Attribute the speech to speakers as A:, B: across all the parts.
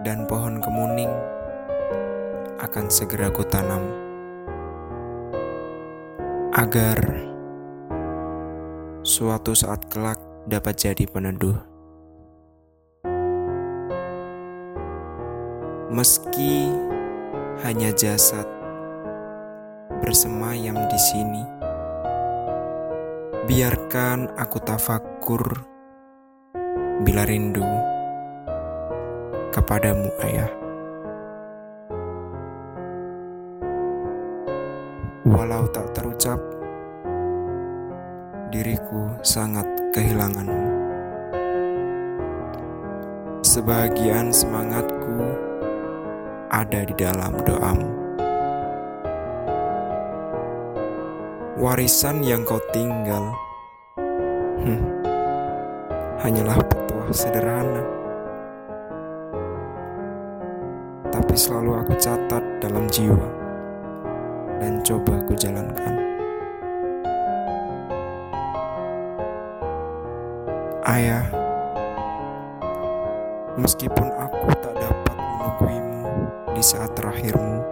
A: dan pohon kemuning akan segera kutanam agar suatu saat kelak dapat jadi peneduh. Meski hanya jasad bersemayam di sini, biarkan aku tafakur bila rindu kepadamu, Ayah. Walau tak terucap, diriku sangat kehilanganmu. Sebagian semangatku ada di dalam doamu. Warisan yang kau tinggal hmm, hanyalah petuah sederhana, tapi selalu aku catat dalam jiwa dan coba aku jalankan. Ayah, meskipun aku tak dapat menungguimu di saat terakhirmu,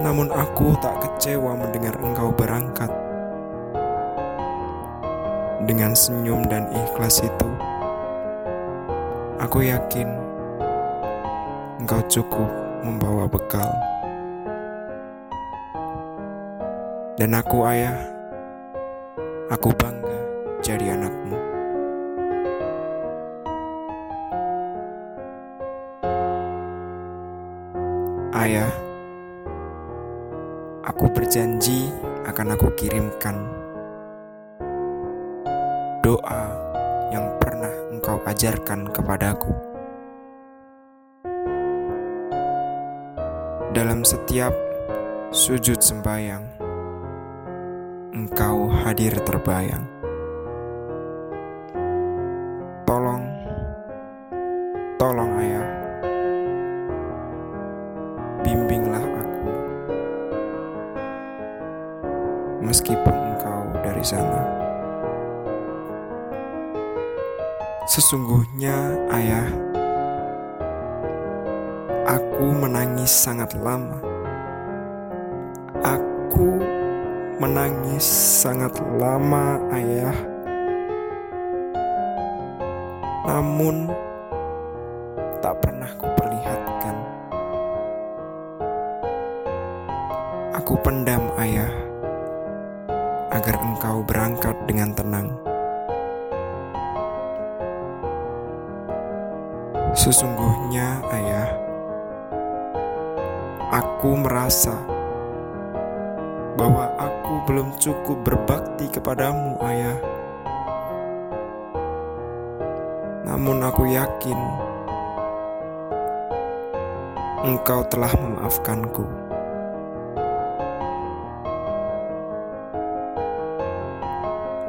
A: namun aku tak kecewa mendengar engkau berangkat. Dengan senyum dan ikhlas itu, aku yakin engkau cukup membawa bekal. Dan aku ayah, aku bangga jadi anakmu. Ayah, aku berjanji akan aku kirimkan doa yang pernah engkau ajarkan kepadaku. Dalam setiap sujud sembayang, engkau hadir terbayang. Tolong, tolong ayah, bimbinglah aku. Meskipun engkau dari sana. Sesungguhnya ayah, aku menangis sangat lama. Aku menangis sangat lama, ayah. Namun, tak pernah kuperlihatkan. Aku pendam, ayah, agar engkau berangkat dengan tenang. Sesungguhnya, ayah, aku merasa bahwa aku belum cukup berbakti kepadamu, ayah. Namun, aku yakin engkau telah memaafkanku.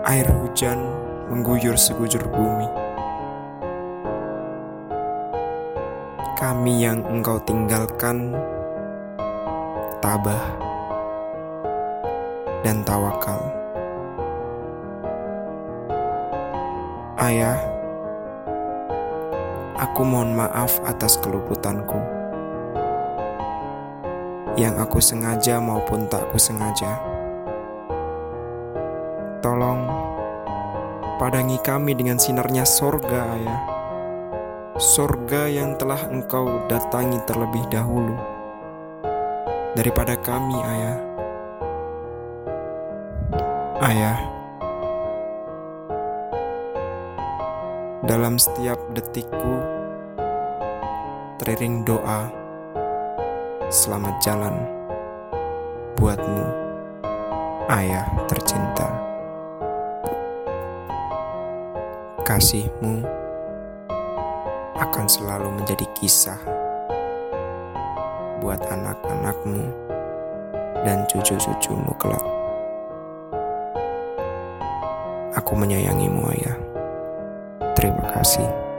A: Air hujan mengguyur segujur bumi. Kami yang engkau tinggalkan tabah dan tawakal. Ayah, aku mohon maaf atas keluputanku yang aku sengaja maupun tak kusengaja. Tolong padangi kami dengan sinarnya sorga, ayah. Sorga yang telah engkau datangi terlebih dahulu daripada kami, ayah. Ayah, dalam setiap detikku teriring doa selamat jalan buatmu, ayah tercinta. Kasihmu akan selalu menjadi kisah buat anak-anakmu dan cucu-cucumu kelak. Aku menyayangimu, ayah. Terima kasih.